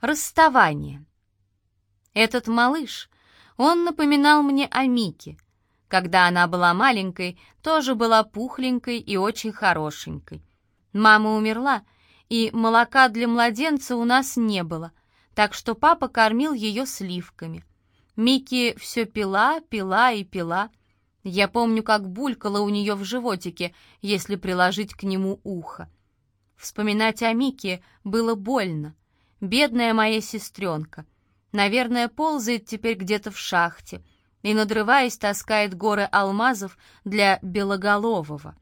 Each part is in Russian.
Расставание. Этот малыш, он напоминал мне о Мике. Когда она была маленькой, тоже была пухленькой и очень хорошенькой. Мама умерла, и молока для младенца у нас не было, так что папа кормил ее сливками. Микки все пила, пила и пила. Я помню, как булькало у нее в животике, если приложить к нему ухо. Вспоминать о Мике было больно. Бедная моя сестренка. Наверное, ползает теперь где-то в шахте и, надрываясь, таскает горы алмазов для Белоголового.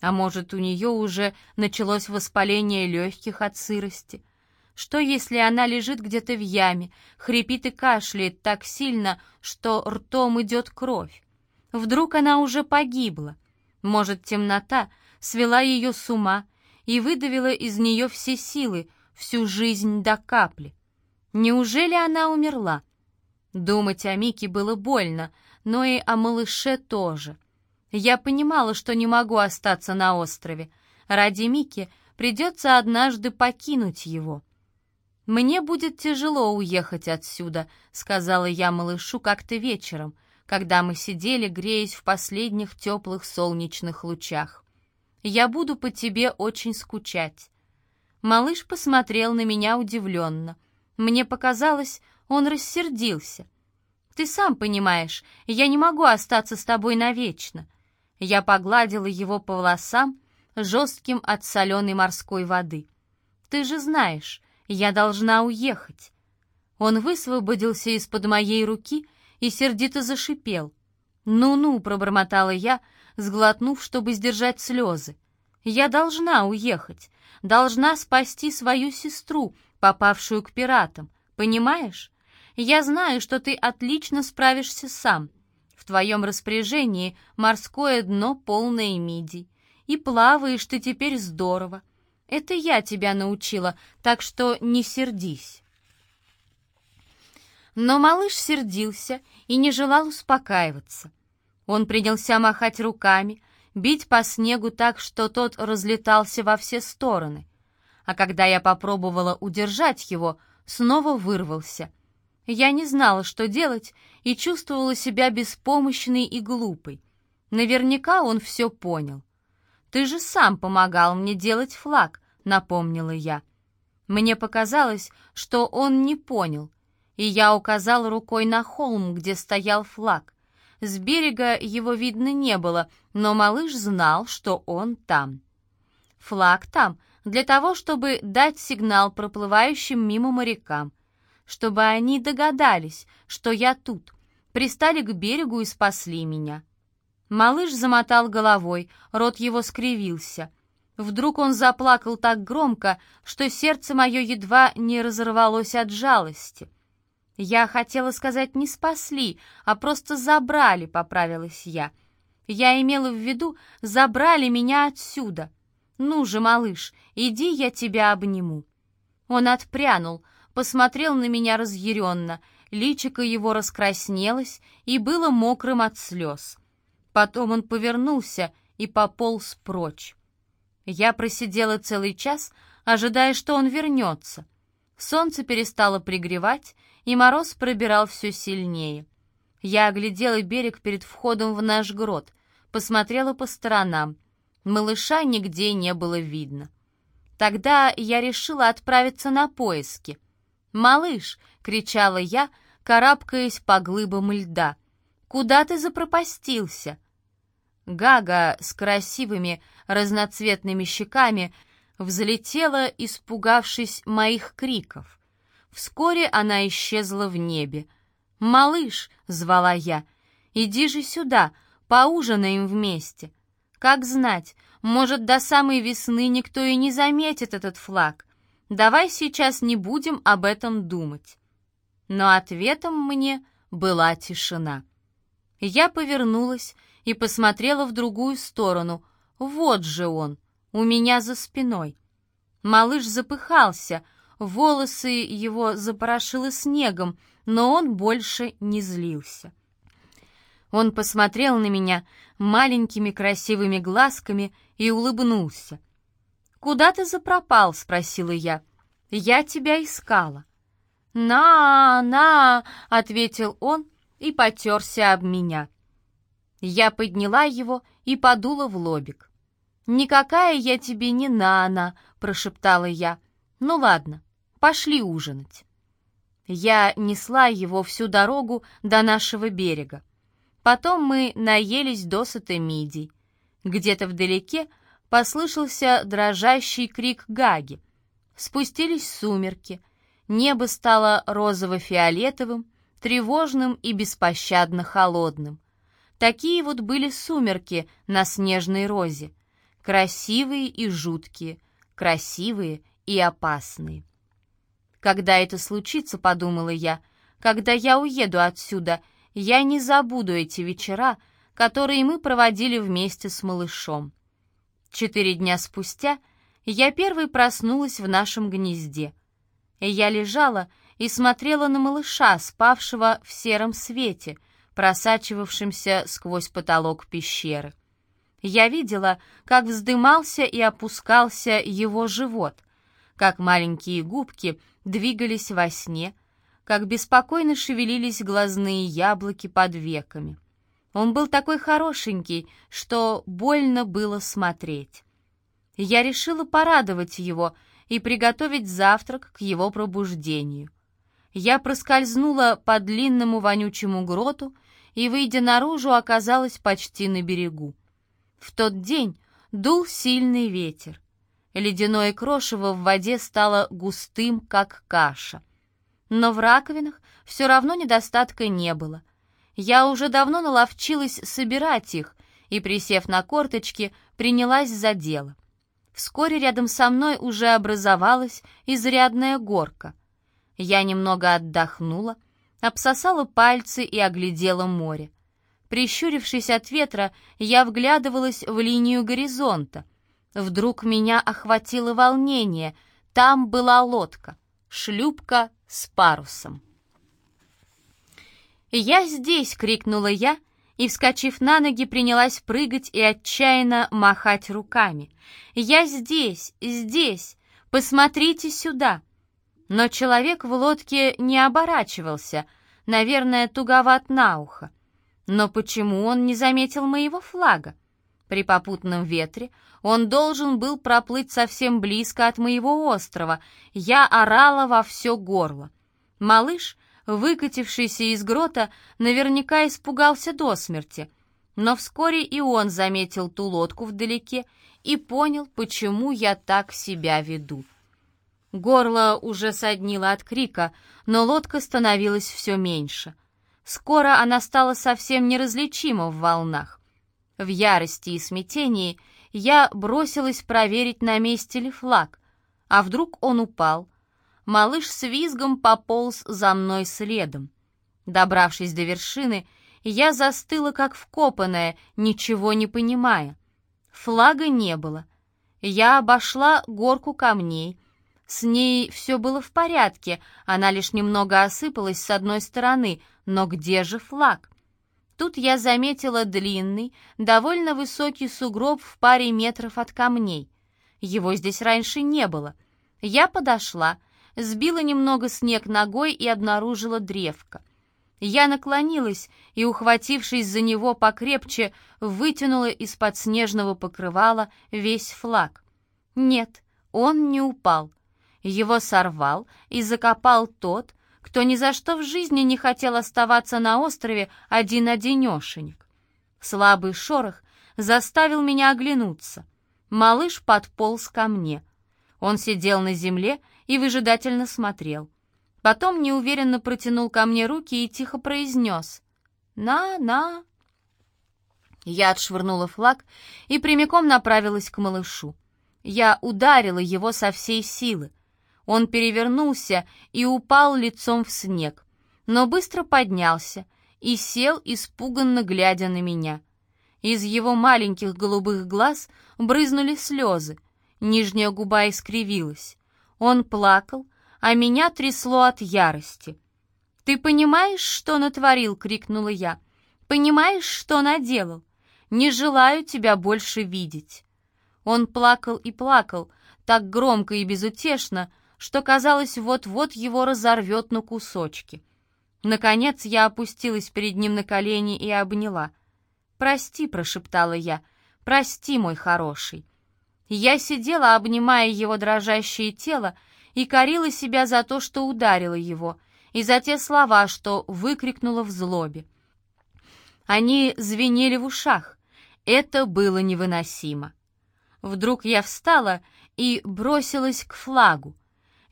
А может, у нее уже началось воспаление легких от сырости? Что, если она лежит где-то в яме, хрипит и кашляет так сильно, что ртом идет кровь? Вдруг она уже погибла? Может, темнота свела ее с ума и выдавила из нее все силы, всю жизнь до капли. Неужели она умерла? Думать о Мике было больно, но и о малыше тоже. Я понимала, что не могу остаться на острове. Ради Мики придется однажды покинуть его. «Мне будет тяжело уехать отсюда», — сказала я малышу как-то вечером, когда мы сидели, греясь в последних теплых солнечных лучах. «Я буду по тебе очень скучать. Малыш посмотрел на меня удивленно. Мне показалось, он рассердился. «Ты сам понимаешь, я не могу остаться с тобой навечно». Я погладила его по волосам, жестким от соленой морской воды. «Ты же знаешь, я должна уехать». Он высвободился из-под моей руки и сердито зашипел. «Ну-ну», — пробормотала я, сглотнув, чтобы сдержать слезы. «Я должна уехать должна спасти свою сестру, попавшую к пиратам. Понимаешь? Я знаю, что ты отлично справишься сам. В твоем распоряжении морское дно полное мидий. И плаваешь ты теперь здорово. Это я тебя научила, так что не сердись. Но малыш сердился и не желал успокаиваться. Он принялся махать руками, бить по снегу так, что тот разлетался во все стороны. А когда я попробовала удержать его, снова вырвался. Я не знала, что делать, и чувствовала себя беспомощной и глупой. Наверняка он все понял. «Ты же сам помогал мне делать флаг», — напомнила я. Мне показалось, что он не понял, и я указал рукой на холм, где стоял флаг. С берега его видно не было, но малыш знал, что он там. Флаг там для того, чтобы дать сигнал проплывающим мимо морякам, чтобы они догадались, что я тут, пристали к берегу и спасли меня. Малыш замотал головой, рот его скривился. Вдруг он заплакал так громко, что сердце мое едва не разорвалось от жалости — «Я хотела сказать не спасли, а просто забрали», — поправилась я. «Я имела в виду, забрали меня отсюда. Ну же, малыш, иди, я тебя обниму». Он отпрянул, посмотрел на меня разъяренно, личико его раскраснелось и было мокрым от слез. Потом он повернулся и пополз прочь. Я просидела целый час, ожидая, что он вернется. Солнце перестало пригревать, и мороз пробирал все сильнее. Я оглядела берег перед входом в наш грот, посмотрела по сторонам. Малыша нигде не было видно. Тогда я решила отправиться на поиски. «Малыш!» — кричала я, карабкаясь по глыбам льда. «Куда ты запропастился?» Гага с красивыми разноцветными щеками взлетела, испугавшись моих криков. Вскоре она исчезла в небе. «Малыш!» — звала я. «Иди же сюда, поужинаем вместе». Как знать, может, до самой весны никто и не заметит этот флаг. Давай сейчас не будем об этом думать. Но ответом мне была тишина. Я повернулась и посмотрела в другую сторону. Вот же он, у меня за спиной. Малыш запыхался, Волосы его запорошило снегом, но он больше не злился. Он посмотрел на меня маленькими красивыми глазками и улыбнулся. «Куда ты запропал?» — спросила я. «Я тебя искала». «На, на!» — ответил он и потерся об меня. Я подняла его и подула в лобик. «Никакая я тебе не Нана», — прошептала я. «Ну ладно, пошли ужинать». Я несла его всю дорогу до нашего берега. Потом мы наелись досыта мидий. Где-то вдалеке послышался дрожащий крик Гаги. Спустились сумерки. Небо стало розово-фиолетовым, тревожным и беспощадно холодным. Такие вот были сумерки на снежной розе. Красивые и жуткие, красивые и опасные. Когда это случится, подумала я, когда я уеду отсюда, я не забуду эти вечера, которые мы проводили вместе с малышом. Четыре дня спустя я первой проснулась в нашем гнезде. Я лежала и смотрела на малыша, спавшего в сером свете, просачивавшемся сквозь потолок пещеры. Я видела, как вздымался и опускался его живот, как маленькие губки двигались во сне, как беспокойно шевелились глазные яблоки под веками. Он был такой хорошенький, что больно было смотреть. Я решила порадовать его и приготовить завтрак к его пробуждению. Я проскользнула по длинному вонючему гроту и, выйдя наружу, оказалась почти на берегу. В тот день дул сильный ветер. Ледяное крошево в воде стало густым, как каша. Но в раковинах все равно недостатка не было. Я уже давно наловчилась собирать их и, присев на корточки, принялась за дело. Вскоре рядом со мной уже образовалась изрядная горка. Я немного отдохнула, обсосала пальцы и оглядела море. Прищурившись от ветра, я вглядывалась в линию горизонта. Вдруг меня охватило волнение. Там была лодка, шлюпка с парусом. «Я здесь!» — крикнула я, и, вскочив на ноги, принялась прыгать и отчаянно махать руками. «Я здесь! Здесь! Посмотрите сюда!» Но человек в лодке не оборачивался, наверное, туговат на ухо. Но почему он не заметил моего флага? При попутном ветре он должен был проплыть совсем близко от моего острова. Я орала во все горло. Малыш выкатившийся из грота, наверняка испугался до смерти. Но вскоре и он заметил ту лодку вдалеке и понял, почему я так себя веду. Горло уже соднило от крика, но лодка становилась все меньше. Скоро она стала совсем неразличима в волнах. В ярости и смятении я бросилась проверить, на месте ли флаг. А вдруг он упал? малыш с визгом пополз за мной следом. Добравшись до вершины, я застыла как вкопанная, ничего не понимая. Флага не было. Я обошла горку камней. С ней все было в порядке, она лишь немного осыпалась с одной стороны, но где же флаг? Тут я заметила длинный, довольно высокий сугроб в паре метров от камней. Его здесь раньше не было. Я подошла, сбила немного снег ногой и обнаружила древко. Я наклонилась и, ухватившись за него покрепче, вытянула из-под снежного покрывала весь флаг. Нет, он не упал. Его сорвал и закопал тот, кто ни за что в жизни не хотел оставаться на острове один-одинешенек. Слабый шорох заставил меня оглянуться. Малыш подполз ко мне. Он сидел на земле и выжидательно смотрел. Потом неуверенно протянул ко мне руки и тихо произнес «На-на». Я отшвырнула флаг и прямиком направилась к малышу. Я ударила его со всей силы. Он перевернулся и упал лицом в снег, но быстро поднялся и сел, испуганно глядя на меня. Из его маленьких голубых глаз брызнули слезы, нижняя губа искривилась. Он плакал, а меня трясло от ярости. «Ты понимаешь, что натворил?» — крикнула я. «Понимаешь, что наделал? Не желаю тебя больше видеть». Он плакал и плакал, так громко и безутешно, что, казалось, вот-вот его разорвет на кусочки. Наконец я опустилась перед ним на колени и обняла. «Прости», — прошептала я, — «прости, мой хороший». Я сидела, обнимая его дрожащее тело, и корила себя за то, что ударила его, и за те слова, что выкрикнула в злобе. Они звенели в ушах. Это было невыносимо. Вдруг я встала и бросилась к флагу.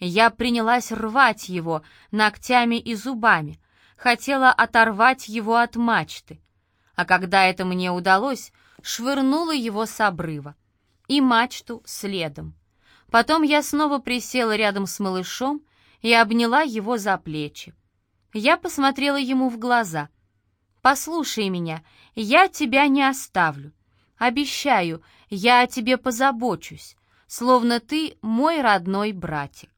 Я принялась рвать его ногтями и зубами, хотела оторвать его от мачты. А когда это мне удалось, швырнула его с обрыва. И мачту следом. Потом я снова присела рядом с малышом и обняла его за плечи. Я посмотрела ему в глаза. «Послушай меня, я тебя не оставлю. Обещаю, я о тебе позабочусь, словно ты мой родной братик».